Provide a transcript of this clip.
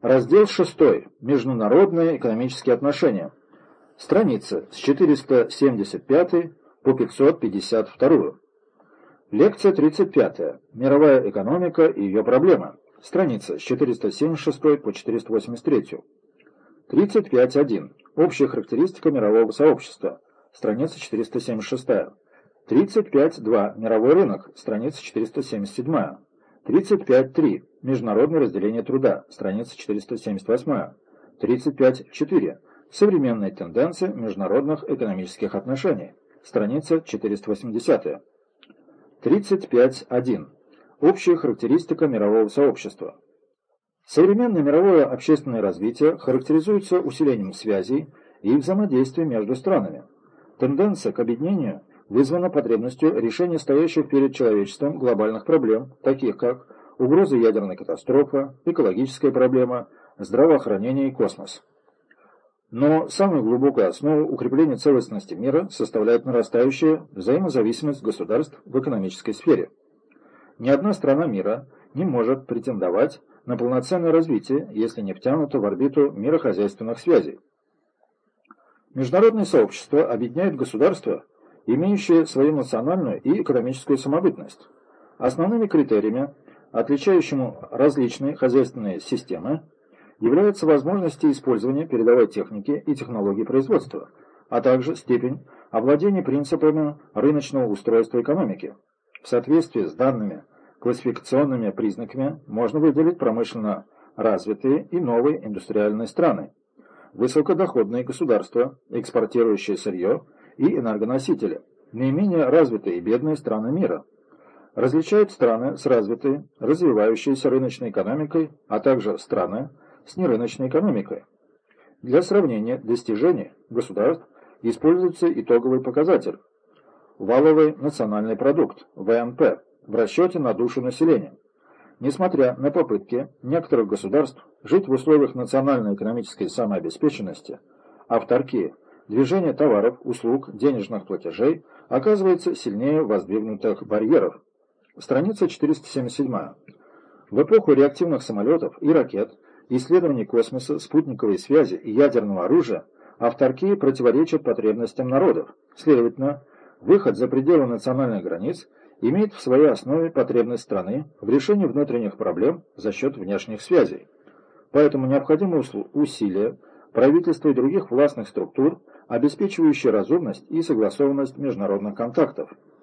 Раздел 6. Международные экономические отношения. Страница с 475 по 552. Лекция 35. Мировая экономика и ее проблемы. Страница с 476 по 483. 35.1. Общая характеристика мирового сообщества. Страница 476. 35.2. Мировой рынок. Страница 477. 35.3. Международное разделение труда. Страница 478. 35.4. Современные тенденции международных экономических отношений. Страница 480. 35.1. Общая характеристика мирового сообщества. Современное мировое общественное развитие характеризуется усилением связей и взаимодействия между странами. Тенденция к объединению вызвана потребностью решения стоящих перед человечеством глобальных проблем, таких как угроза ядерной катастрофы, экологическая проблема, здравоохранение и космос. Но самую глубокую основу укрепления целостности мира составляет нарастающая взаимозависимость государств в экономической сфере. Ни одна страна мира не может претендовать на полноценное развитие, если не втянута в орбиту мирохозяйственных связей. Международное сообщество объединяет государства, имеющие свою национальную и экономическую самобытность. Основными критериями отличающему различные хозяйственные системы, являются возможности использования передовой техники и технологий производства, а также степень овладения принципами рыночного устройства экономики. В соответствии с данными классификационными признаками можно выделить промышленно развитые и новые индустриальные страны, высокодоходные государства, экспортирующие сырье и энергоносители, наименее развитые и бедные страны мира – различают страны с развитой, развивающейся рыночной экономикой, а также страны с нерыночной экономикой. Для сравнения достижений государств используется итоговый показатель – валовый национальный продукт, ВНП, в расчете на душу населения. Несмотря на попытки некоторых государств жить в условиях национальной экономической самообеспеченности, авторки, движение товаров, услуг, денежных платежей оказывается сильнее воздвигнутых барьеров – Страница 477. В эпоху реактивных самолетов и ракет, исследований космоса, спутниковой связи и ядерного оружия авторкии противоречат потребностям народов. Следовательно, выход за пределы национальных границ имеет в своей основе потребность страны в решении внутренних проблем за счет внешних связей. Поэтому необходимы усилия правительства и других властных структур, обеспечивающие разумность и согласованность международных контактов.